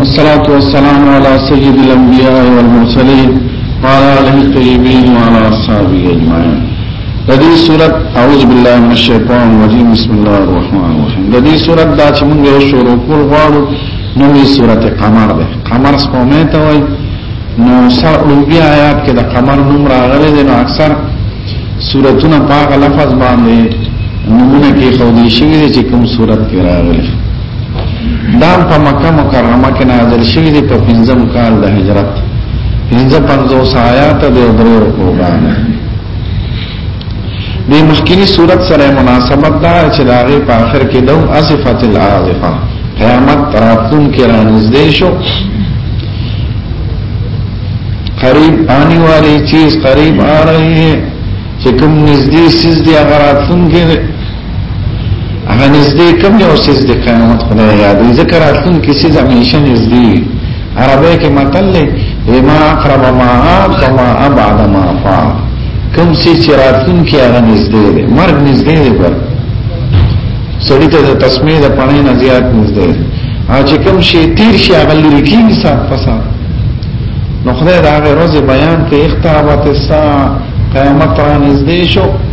والصلاة والسلام على سيد الأنبياء والمرسلين وعلى آله الطيبين وعلى أصحابه أجمعين لدي سورة أعوذ بالله من الشيطان الرجيم بسم الله الرحمن الرحيم لدي سورة دا چې موږ یو شروع کول غواړو نوې سورة قمر ده قمر سپومې ته وایي نو سر لوبیا آیات کې د قمر نوم راغلی دی نو اکثر سورتونه پاک لفظ باندې نمونه کې خو دې شوی چې کوم صورت کې راغلی دا په مکه مکرمه کې نازل شوی دی په پنځم کال د هجرت پنځه پنځوس آیات دی او درې رکو باندې د مخکینی صورت سره مناسبت دا چې دا غي په آخر کې دو اسفت العاذفه قیامت راتلون کې را نږدې شو قریب آنی والی چیز قریب آ رہی ہے چې کوم نږدې سیز دی هغه راتلون کې هغه نږدې کوم یو سیز د قیامت خدای یادې ذکر اتلون کې سیز همیشه نږدې عربی کې متل دی ما اقرب ما عاد وما ابعد ما فاق کوم سیز چې راتلون کې هغه نږدې دی مرګ نږدې دی پر سړی ته د تسمیه د پړې نه زیات نږدې دی چې کوم شی تیر شي هغه لري کیږي صاحب فساد نو خدای دا هغه روز بیان ته اخترابات الساعه قیامت را نږدې شو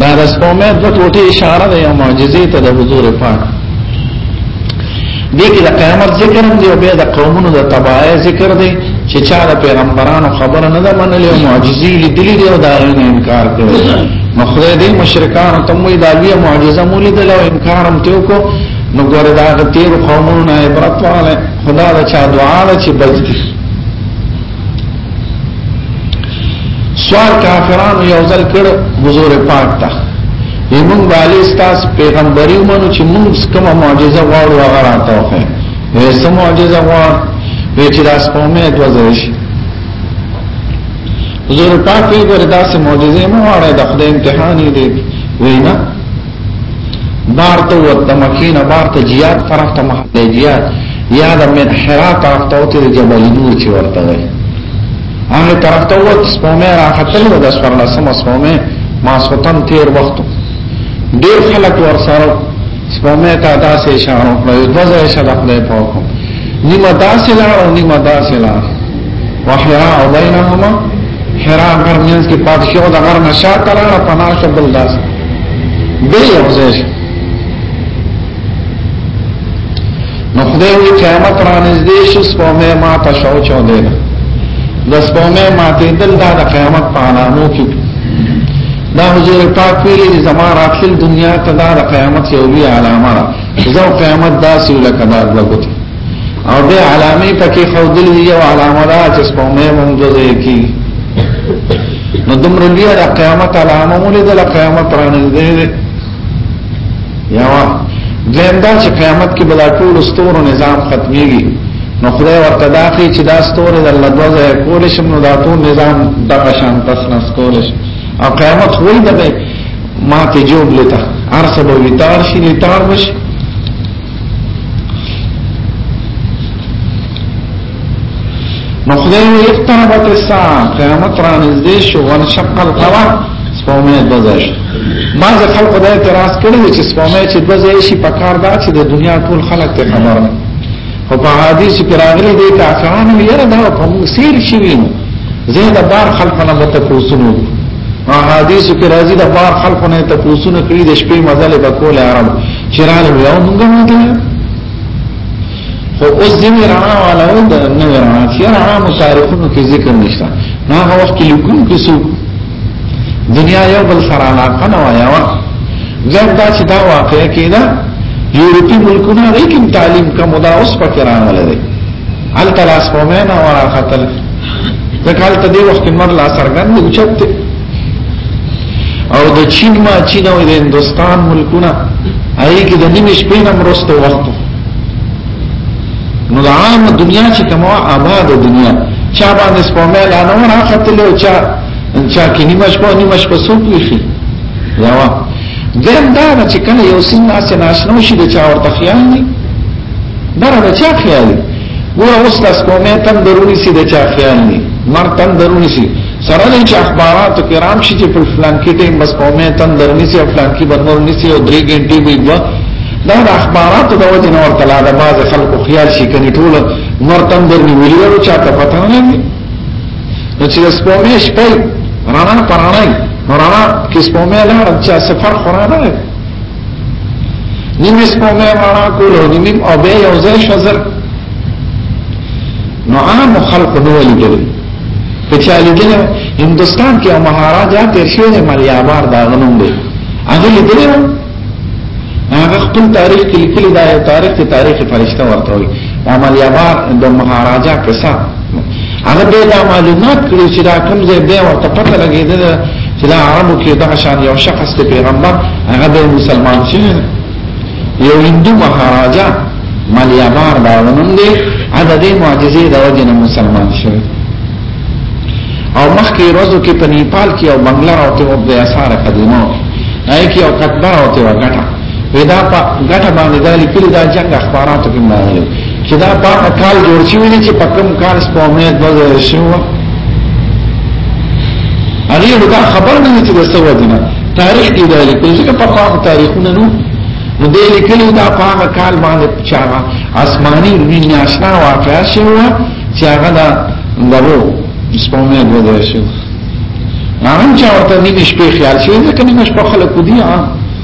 دا د سپومې د ټوټې اشاره ده یو معجزې ته د حضور پاک دې کې د قیامت ذکر دی او بیا د قومونو د تباہی ذکر دی چې چا د پیغمبرانو خبره نه ده منلې او معجزې لیدلې دی او دا نه انکار کوي نو خدای دې مشرکان ته موي دا لوی معجزه مولې دل او انکار هم ته کو نو ګور دا تیر قومونو نه عبرت واله خدا دا چا دعا ده چې بچ سوال کافرانو یو ځل کړ حضور پاک ته ایمون بالی ستاس پیغمبری ومنو چې موږ کومه معجزه غواړو هغه راته وخه وې سم معجزه غواړ وې چې داس قومه دوزې شي حضور پاک یې ورته داسې معجزه مو غواړي د خدای امتحان دی وینا بار ته ورته مکینه بار ته جیاد طرف ته محله جیاد یا د من حرا طرف ته ته جبل نور چې ورته وي هغه طرف ته وت سپومه راختل و د سپر لسمه سپومه ما سوتن تیر وخت ډیر خلک ور سره سپومه ته داسې اشاره کړې د وځه اشاره کړې په حکم نیمه داسې لار او نیمه داسې لار وحرا او بینهما حرا غرمنس کې پاتشو د غرمه شاته لار پناه شبل داسې بیا یو ځای شو نو خدای وی قیامت را نږدې شو سپومه ما ته شو چو دی د سپومه ما ته دل دا د قیامت په علامو کې دا حضور پاک ویلي چې زما راتل دنیا ته دا د قیامت یو لوی علامه ده زو قیامت داسې لکه دا دغه او به علامه پکې خودل دی او علامه دا چې سپومه مونږ دوی کی نو دومره لوی د قیامت علامه مولې د قیامت رانږدې دی یا وا زم دا چې قیامت کې بلا ټول ستورو نظام ختميږي نو خدای ورته داخلي چې دا ستوري د الله دوزه کول شي نو دا ټول نظام دغه شان پس نس کول شي او قیامت وې ده ماته جوړ لته ارسبو ویتار شي لتار وشي نو خدای وی اقتربت الساعه قیامت را نږدې شو وانشق القمر سپومه دزش ما ځکه خلق دا اعتراض کړی چې سپومه چې دزې شي په کار دا چې د دنیا ټول خلک ته خبر نه او په حدیث کې راغلي دي کافرانو یې دا په مسیر شي وینو زه د بار خلق نه مت کوسنو حدیث کې راځي د بار خلق نه ته کوسنو کړی د شپې مزل به کول عرب چرال یو موږ نه دی خو اوس دې رڼا والا و د نه رڼا چې رڼا مشارکونو کې ذکر نشته نه هغه وخت کې لیکون کې سو دنیا یو بل سره علاقه نه وایا وا زه دا چې دا واقعیا کېده یورپی ملکونه لیکن تعلیم کا مدا اوس پکې راغله دي ال تلاس قومه نه ورا خطر ځکه هلته دې وخت مر لا سرګند اوچت او د چین ما چین او د هندستان ملکونه هغه کې د نیمې شپې نه مرسته وخت نو د عام دنیا چې کومه آباد دنیا چا باندې سپومه لا نه راخته او چا چا کې نیمه شپه نیمه شپه سوق ویخي یاوا دیم دا چې کله یو سین ناس ناشنو شي د چا ورته خیال نه دا د چا خیال ګور اوس تاسو کومه تم درونی سي د چا خیال نه مر تم درونی سي سره دې چې اخباراتو کې رام شي چې په فلان کې ټیم بس قومه تن درني سي فلان کې بنور نسي او درې ګنټي وي دوا دا د اخباراتو د وجه نور تلا د باز خلکو خیال شي کني ټول نور تن درني ویلو چا ته پته نه لګي نو چې سپومې شپې رانا پرانای رانا کې سپومې لا چې سفر خورانه نیم سپوږمۍ رڼا کول او نیم او به یو ځای شزر نو عام خلق نو لیدل په چا لیدل هندستان کې او مهاراجا تیر شوی دی ملیابار دا غنوم دی هغه لیدل هغه خپل تاریخ کې لیکلی دا یو تاریخ ته تاریخ فرشته ورته وي دا ملیابار د مهاراجا قصه هغه به دا معلومات کړی چې دا کوم ځای به ورته پته لګیدل چې دا عربو کې دغه شان یو شخص ته پیغمبر هغه به مسلمان شي یو هندو مهاراجا مالیابار دا ونوم دی هغه د معجزې د وجه نه مسلمان شوی او مخکې ورځو کې په نیپال کې او بنگلار او ته د اثار قدیمو نه کې او قطبه او ته وګټه دا په ګټه باندې دا لیکل دا جنگ اخباراتو کې مراغلي چې دا په کال جوړ شوی دی چې په کوم کال سپومې د وزیر شو هغه دا خبر نه چې د سوه دینه تاریخ دی دا لیکل چې په کوم تاریخونه نو نو دې لیکل دا په هغه کال باندې چې هغه آسماني روی ناشنا واقعا شو چې هغه دا دغه سپومې د وزیر شو هغه چې ورته نیمه شپې خیال شوی ځکه نیمه شپه خلک دی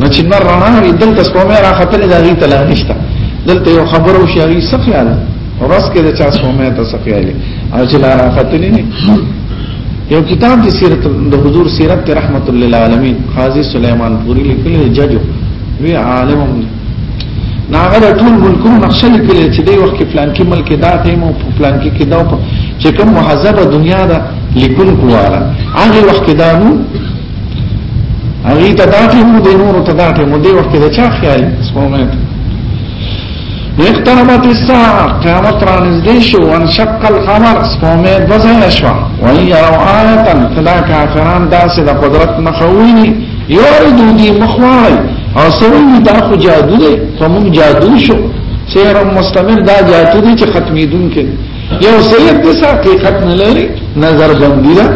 نو چې نور رڼا وي دلته سپومه را خپلې دا غي تلا نشته دلته یو خبرو شری سخیال ورس کې د چا سپومه ته سخیالي او چې لا را خپلې نه یو کتاب د سیرت د حضور سیرت رحمت للعالمین قاضی سلیمان پوری لیکلی ججو وی عالم ناغه د ټول ملکونو نقشه لیکلی چې دی وخت کې فلان کې ملک دا ته مو فلان کې کې دا چې کوم مهذبه دنیا دا لیکونکو والا هغه وخت دا نو هغه ته دا ټیم د نور ته دا ټیم دی وخت د چا خیال سپومه اقتربت الساعه قیامت را نږدې شو ان شق القمر سپومه د ځای شو وای یو آیت فلا کافران داس د قدرت مخوینی یوردو دی مخوای او سوی دا خو جادو دی کوم جادو شو سیر مستمر دا جادو دی چې ختمیدون کې یو سید د حقیقت نه لري نظر بندی ده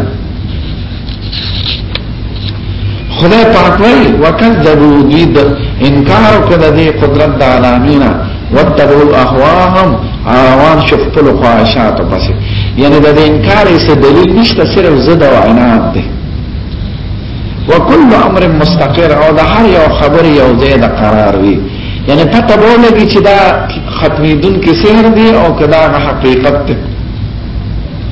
خدای پاک وی وکذبوا دی د انکار کړه دی قدرت د عالمین وتبعوا اهواهم روان شو خپل خواهشات پس یعنی د انکار څه دلیل نشته صرف زده او عناد دی وکل امر مستقر او د هر یو خبر یو ځای د قرار وی یعنی پته بولږي چې دا ختمیدون کې سحر دی او کدا حقیقت دی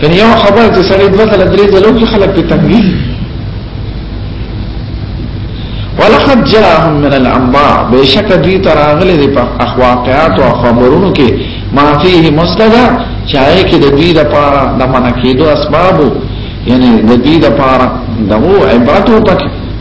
کنه یو خبر چې سړی دوه تل درې ځلو کې خلک په تکلیف ولقد جاءهم من الانباء بشک دوی تراغله د اخواقات او خبرونو کې ما فيه مصددا چاہے کې د دوی د پاره د منکیدو اسبابو یعنی د دوی د پاره دغه عبرت او پکې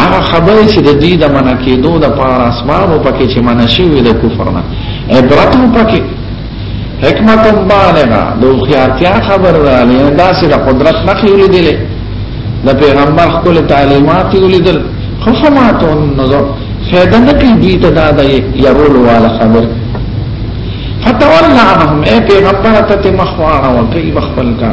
هغه خبره چې د دې د منع کېدو د پار اسباب پکې چې منع شوی د کفر نه عبرت پکې حکمت بالغه د خیارتیا خبر را لې دا چې د قدرت نه خېلې دي د پیغمبر خپل تعلیمات ولیدل خفمات النظر فیدا نه کوي دې ته دا د يرول والا خبر فتولى عنهم اے پیغمبر ته مخوانه وکي مخبل کا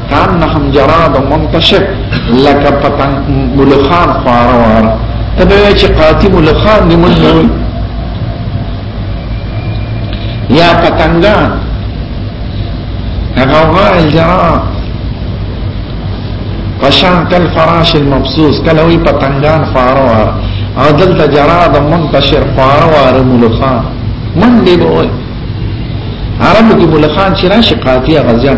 کانهم جراد منتشر لکه پتنګ ملخان خوار وار ته به چې قاتی ملخان نیمل نیول یا پتنګان هغه غار الجراد فشان کل فراش المبسوس کله وی پتنګان خوار وار او دلته جراد منتشر خوار وار ملخان من دی بوي عربو کې ملخان چې راشي قاطیه غزیان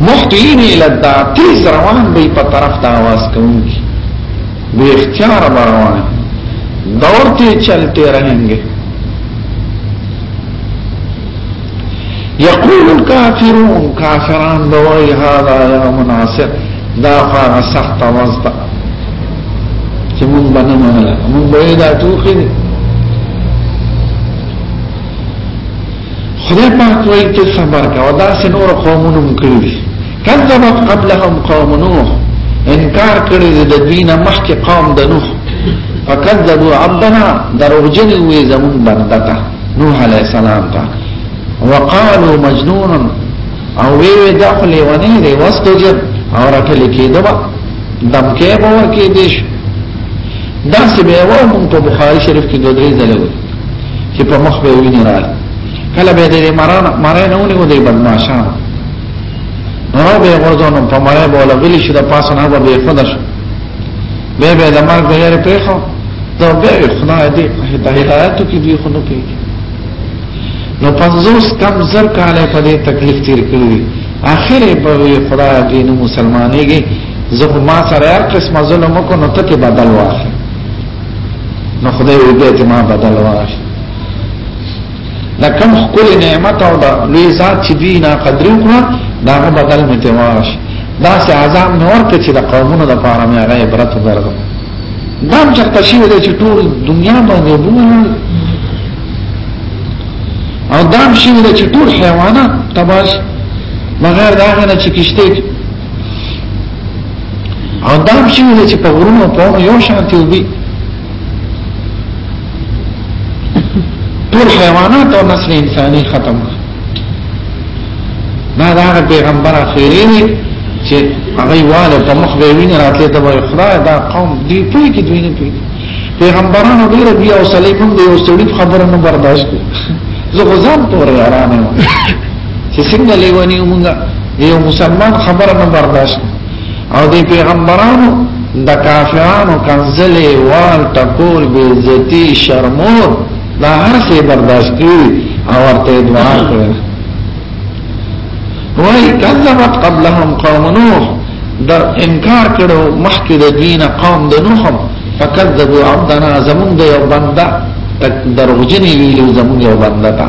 مهتین الی الدار تیز روان به په طرف د आवाज کوونکی به اختیار روان دورته چلتے رهنګي یقول الكافرون کافران دوی هذا یوم عاصر دا فاغ سخت وزد چې مونږ باندې نه مونږ به دا ټوخي خدای پاک وایي ته صبر کوه دا سنور قومونو مکړي دي کذبت قبلهم قوم نوح انکار کړی د دین مخکې قوم د نوح فکذبوا عبدنا دروغجن وي زمون بندتا نوح علیہ السلام تا وقالوا مجنون او وی وی دا خلی ونی دی وستجب او رکل کېده با دم کې باور کې دیش دا سبه و مونږ په بخاری شریف کې دوه درې ځله چې په مخ به ویني را کله به دې مرانه مرانه ونی ودې بدمعشان نو به ورځونو په مړې بوله غلی شو د پاسه نه به خدا شو به به د مرګ غیر پرې خو دا به خدای دې په هدایت کې دی خو نو پیږي نو پنځوس کم زر کاله په دې تکلیف تیر کړی اخر به خدای دې نو مسلمانېږي زه ما سره هر قسمه ظلم کو نو ته بدل واخلې نو خدای وی به ته ما بدل واش دا کم خپل نعمت او دا لوی ذات چې دوی نه قدر وکړه دا بدل مې ته واش دا سه عذاب نه ورته چې د قومونو د پاره مې هغه عبرت ورکړ دا چې تشوي د چې ټول دنیا باندې بوله او دا چې ټول حیوانات تباش بغیر دا نه چې کشته او دا هم شوی دی چې په غرونو په ونو یو شانتي وبي ټول حیوانات او نسل انساني ختم دا دا هغه پیغمبر اخیری دی چې هغه واله په مخ به ویني راتلې ته وای خدای دا قوم دی په کې دوی نه پیږي پیغمبرانو ډیر بیا او سلیمون دی او سړي خبره نه برداشت زه غزان پورې آرام یم چې څنګه لیونی موږ یو مسلمان خبره نه برداشت او دی پیغمبرانو د کافرانو کنزلې وال ټکول بی عزتی شرمور دا هر څه برداشت کړی او ورته دعا کړی وای کذبت قبلهم قوم نوح در انکار کړو مخکې د دین قوم د نوح فکذبوا عبدنا زمون د یو بنده دروغجنې ویلو زمون یو بنده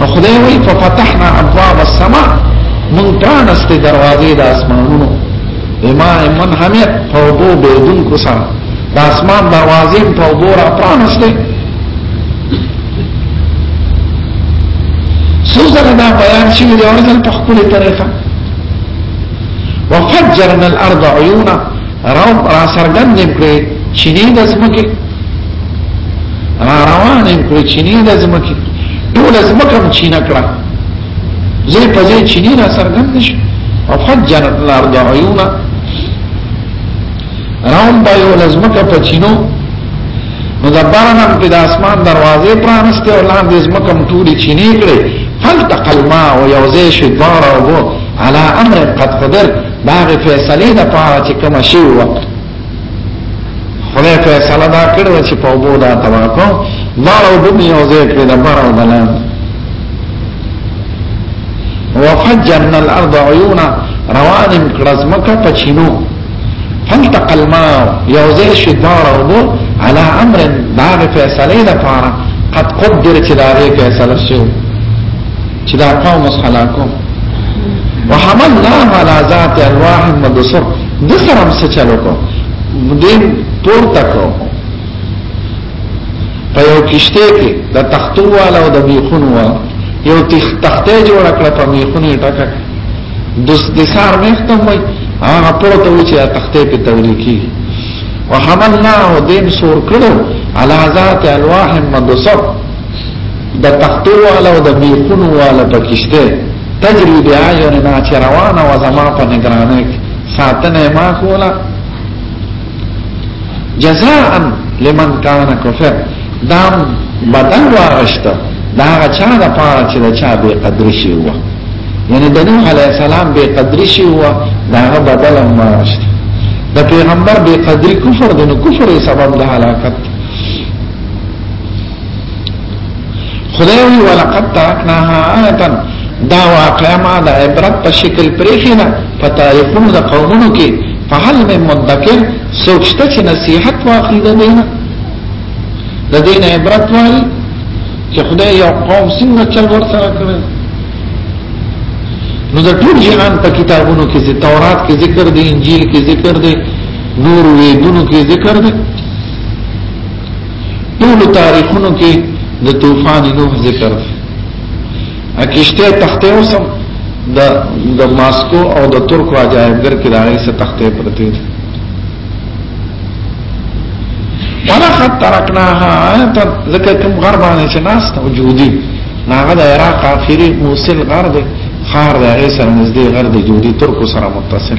نو خدای وی ففتحنا ابواب السما من پرانست دروازې د اسمانونو بما من حمید فوبو بیدون کو سره د اسمان دروازې په وبو را پرانست سوزره دا بیان شي د اورځل په خپل طریقه وفجرنا الارض عيونا رب را سرګند کړې شدید اسمکه را روان یې په چینی د زمکه ټول زمکه هم چینه کړه زه په دې چینی را سرګند شو او فجرت الارض عیونا راون دا یو لزمکه په چینو نو دا بارنم په د اسمان دروازې پرانسته او لاندې زمکه ټولې چینی کړې فلتق الماء او یوزې شي دار او على امر قد قدر باغ فیصله د پاره چې کوم شی وکړ خدای فیصله دا کړو چې په وګو دا تواکو لارو د یو ځای کې د بار او دلان وفجرنا الارض عيونا روان کړز مکه پچینو فلتق الماء یو ځای شي دار او بو على امر دا فیصله ده پاره قد قدر چې دا فیصله شوه چې دا قوم وسحلاکو وحملنا على ذات الواح مدسر د سره هم څه چلو کو دې پور تکو په یو کشته کې د تختو والا او د میخونو والا یو تخته جوړ کړ په میخونو ټکا د سار میختم وای هغه پور ته و چې تخته په تولیکی وحملنا دې سور کړو على ذات الواح مدسر د تختو والا او د بیقونو والا پکشته تجری بی آیوننا چه روانا و زما پا نگرانک ساتن ما کولا جزاء لمن کان کفر دام بدل وارشتا دا هغه چا د پاره چې د چا به قدر شي وو یعنی د نوح علی السلام به قدر شي وو دا هغه بدل وارشتا د پیغمبر به قدر کفر د نو کفر سبب د هلاکت خدای وی ولقد ترکناها آیتا دا واقعا ما دا عبرت په شکل پریخینا په تاریخونو د قومونو کې په حل مې مدکر سوچته چې نصیحت واخلي د دینه د دینه عبرت والی چې خدای یو قوم څنګه چل ورسره کړی نو د ټول جهان په کتابونو کې چې تورات کې ذکر دی انجیل کې ذکر دی نور ویدونو کې ذکر دی ټول تاریخونو کې د طوفان نوح ذکر دی اکیشته تخته اوسم د د ماسکو او د ترکو عجایبګر کې راغلي څه تخته پرته دي ولقد ترکناها آیتا ذکر کم غربانه چه ناس تا جودی ناغه دا عراق آخری موسل غرد خار دا غی سر نزدی غرد جودی ترکو سر متصل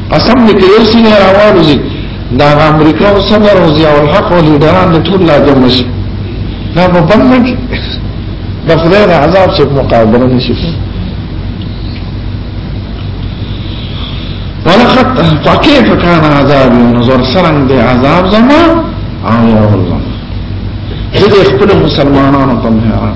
قسم دې کې یو سینه راوړو زی دا امریکا او صدر او ضیاء الحق او لیډران د ټول لا جمع شي دا په بند کې د خدای د عذاب څخه مقابله نشي ولقد فكيف كان عذاب نظر سرنګ د عذاب زما او یو زما دې خپل مسلمانانو ته حیران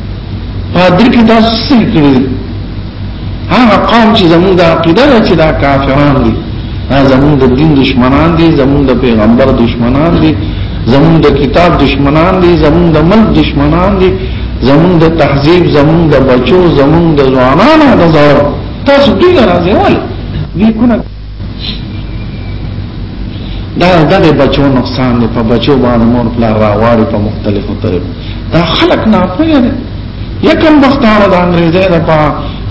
پادری کې تاسو څه کړی هغه قوم چې زموږ د عقیده ده چې دا کافران دي دا زموږ د دین دشمنان دي زموږ د پیغمبر دشمنان دي زموږ د کتاب دشمنان دي زموږ د ملک دشمنان دي زموږ د تهذیب زموږ د بچو زموږ د ځوانانو د زړه تاسو دې راځي ولې دې کو نه دا دغه بچو نقصان دی په بچو باندې مور پلا راواړي په مختلفو طریقو دا خلق نه پوهه دي یکم بختاره د انګريزي د په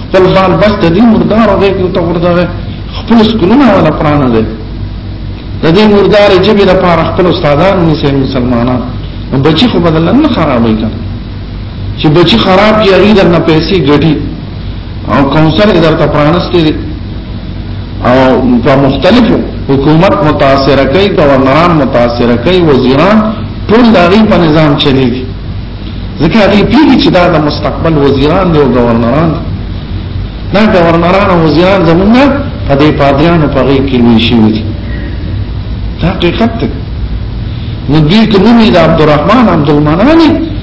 خپل بال بس د دې مردار دی کو ته ورته خپل سکولونه ولا پرانه دي د دې مردار جبې د پاره خپل استادان نشي مسلمانان بچي خو بدل نه خرابې کړ چې بچي خراب یې اړیدل نه پیسې ګډي او کونسل کې درته پرانستې دي او په مختلفو حکومت متاثر کوي گورنران متاثر کوي وزیران ټول دغه په نظام چلیږي ځکه هغه پیږي چې دا د مستقبل وزیران دی او گورنران دا گورنران او وزیران زمونږ په دې پادریانو په غي کې وی شي دي دا حقیقت دی نو دوی کومې د عبدالرحمن عبدالمنانی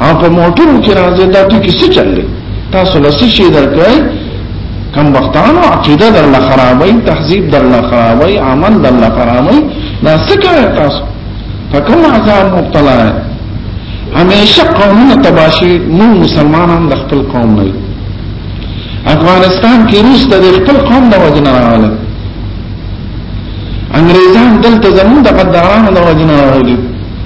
ها په موټرو کې راځي دا ټکی څه چل دی تاسو له څه شي درکای کم وختانو عقیده در له خرابای تهذیب در له خرابای عمل در له خرابای دا څه کوي تاسو په کوم عذاب مبتلا همیشه قومونه تباشي نو مسلمانان د خپل قوم نه افغانستان کې روس د خپل قوم د وجنه راغله انګريزان دلته زمون د قدارانو د وجنه راغلي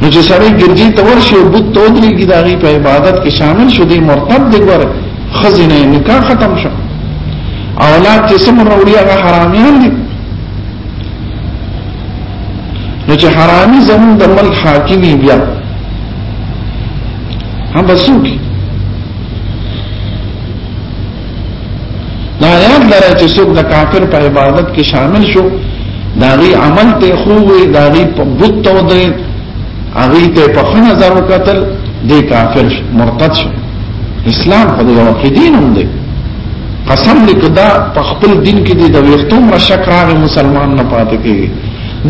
نو چې سړی ګرځي ته ورشي او بت تودري کې داغي په عبادت کې شامل شو دی مرتد دی ګور خزینه نکاح ختم شو اولاد چې سم وروړي هغه حرامیان دي نو چې حرامي زمون د ملک حاکمي بیا هم بسوکی دا یاد لرئ چې څوک د کافر په عبادت کې شامل شو دا غي عمل ته خو وي دا غي په بت تو دی هغه ته په خو نظر وکتل دی کافر مرتد شو اسلام خو یو دین هم دی قسم دې کدا په خپل دین کې دې د ویختوم را شک راغی مسلمان نه پاتې کیږي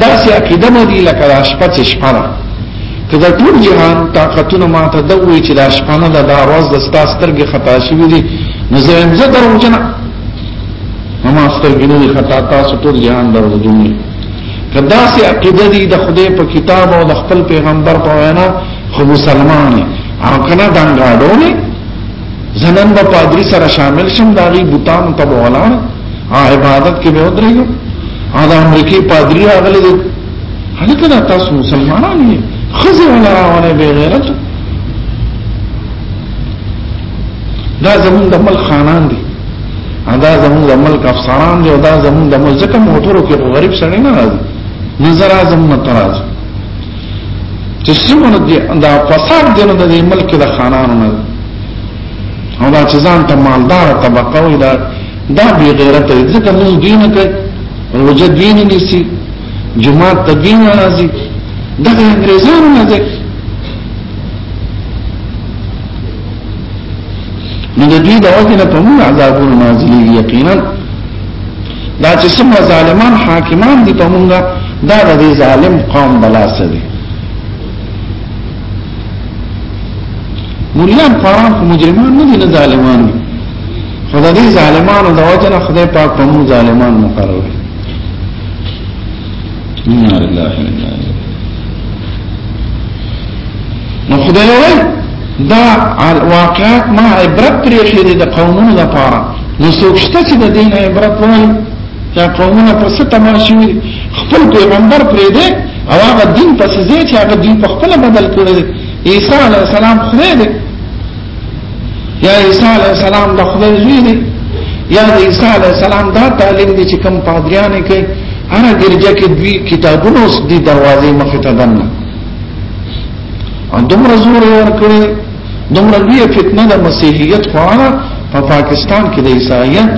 دا سي عقیده مې دی لکه شپه چې شپه کدا ټول جهان طاقتونه ما ته دوی چې دا شپانه دا داروز د ستا سترګې خطا شوې دي نو زه هم زه درو جنا ما سترګې نه خطا تاسو ټول جهان درو جنې کدا سي عقیده دي د خدای په کتاب او د خپل پیغمبر په وینا خو مسلمان او کنه دنګاډونه زنن په پادری سره شامل شم دا غي بوتان ته بولان عبادت کې به ودرېږم دا امریکای پادری هغه هلکه دا تاسو مسلمانان یې خزه ولا راونه به غیرت دا زمون د مل خانان دي دا زمون د مل افسران دي دا زمون د مل ځکه موټرو کې غریب سړی نه راځي نظر اعظم نه تراز چې څومره دي دا فساد دي نو د ملک د خانانو نه او دا چې ځان ته مالدار طبقه وي دا دا بی غیرت دی ځکه موږ دین کوي روزه دین نیسی جمعه تدین راځي دا انګريزانو نه دی نو د دې د وجه نه په موږ عذابونه نازلي یقینا دا چې څومره ظالمان حاکمان دي په موږ دا د ظالم قوم بلاسه دي مليان قرآن مجرمان نه دي نه ظالمان دي خدای دې ظالمانو د وجه نه خدای پاک په موږ ظالمان مقرر کړي ان لله انا نو خدای وایي دا واقعات ما عبرت پرې خېدي د قومونو لپاره نو څوک شته چې د دین عبرت وایي یا قومونه په څه تماشي خپل پیغمبر پرې دې او هغه دین په څه چې هغه دین په خپل بدل کړی عیسی علی السلام خدای دې یا عیسی علی السلام د خدای زوی دی یا د عیسی علی السلام دا تعلیم دی چې کم پادریان کوي هغه ګرځه کې دوی کتابونه اوس دی دروازې مخ ته دنه دومره زور ور کړی دومره لوی فتنه د مسیحیت خوانا په پاکستان کې د عیسایان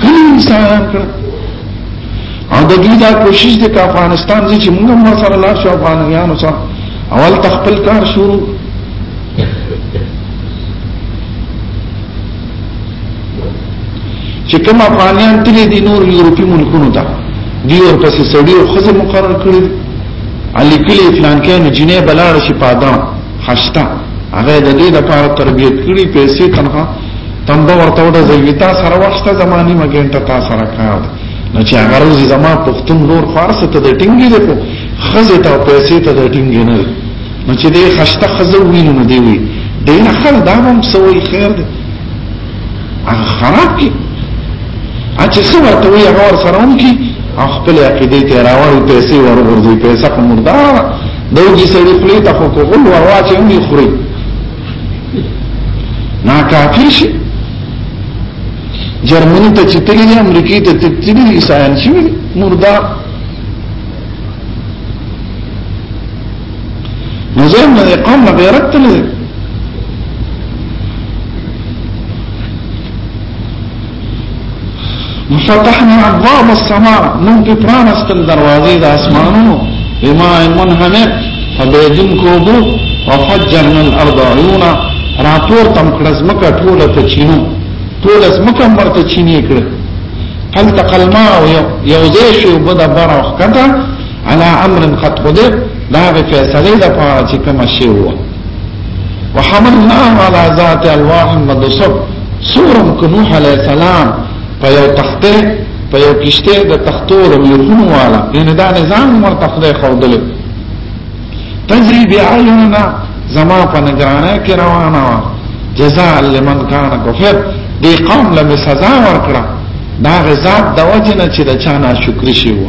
کلی عیسایان کړ او د دې دا کوشش د افغانستان چې موږ هم سره لا شو افغانانو سره اول تخپل کار شروع چې کوم افغانان تللی دي نور یورپی ملکونو ته دی ور پسې سړی او خزه مقرر کړی علي کلی فلان کې نو جنې بلاړ شي پاده خشتا هغه د دې لپاره تربيت کړی پیسې تنها تنده ورته وړه زویتا سره وخته زماني مګنټه تا سره کار نو چې هغه روزي زما پښتون نور فارس ته د ټینګي دی په خزه ته پیسې ته د ټینګي نه نو چې دې خشته خزه ویني نو دی وی دین خل دا هم سوې خیر دی هغه خراب کی اچھا څو ورته وی هغه سره هم کی خپل عقیده ته راوړو پیسې ورغورځي پیسې په مردار دوی سړي خپل ته خو کوغل ورواچي هم یې خوري نا کافی شي جرمني ته چې تللی امریکای ته تللی عیسایان شي مردار نو زم نه قوم نه غیرت تل دی فتحنا ابواب السماء من په پران استل دروازې د اسمانونو بما منهمر فبيدن کوبو وفجرنا الارض عيونا راپور تم کړز مکه ټوله ته چینو ټوله مکه مرته چینې کړ هل تقلما یو یو ځای شو بده بار وخت على امر قد قدر دا غي فیصله د پاره چې کوم شی وو وحملناه على ذات الواح مدصب سورم کنوح علیہ السلام په یو تخته په یو کشته د تختو د ملکونو والا ان دا نظام مرته خدای خودل تجری بعیوننا زما په نگرانه کې روانه وا جزاء لمن کان کفر دی قوم له سزا ورکړه دا غزاد د وجنه چې د چا ناشکری شي وو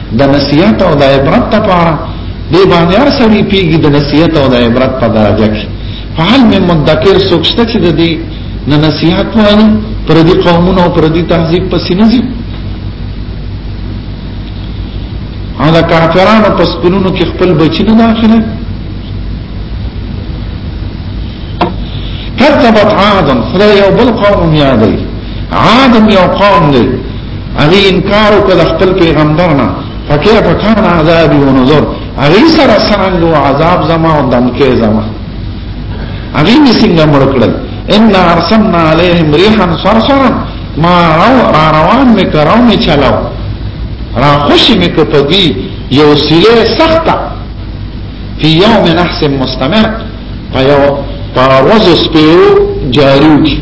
د نصیحت او د عبرت لپاره د باندې هر سړي پیږي د نصیحت او د عبرت په درجه کې فعل من مدکر سوچته چې د دې نه نصیحت وایي پر دې قومونو پر دې تهذیب پسې نه ځي هغه کافرانو په سپلونو کې خپل بچی نه داخله كذبت عاد خدای یو بل قوم یادوي عاد یو قوم دی هغه انکار وکړ خپل پیغمبر نه فکیف کان عذاب و نذر هغه سره څنګه و عذاب زما او دمکه زما هغه یې څنګه مړ کړل ان ارسلنا عليهم ريحا صرصرا ما رو را روان می کراو می چلاو را خوشی می کپدی یو سیله سخته فی یوم نحس مستمر پا یو پا روز سپیو جاریو کی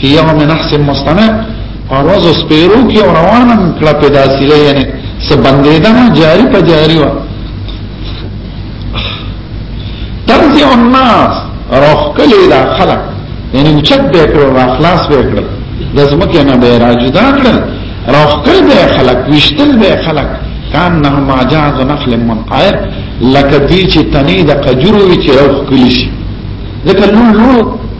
فی یوم نحس مستمر پرواز سپیرو کی او روانم کلا پیدا سیلی یعنی سبندیدن جاری پا جاری و تنزی الناس روخکلی دا خلق یعنی اچک بیکر و اخلاص بیکر دزمکی نا بیراجدا کرل روخکل بی خلق ویشتل بی خلق کان نهم آجاز و نخل منقائر لکه دوی چې تنې د قجرو وی چې روخ کلی شي ځکه لون لون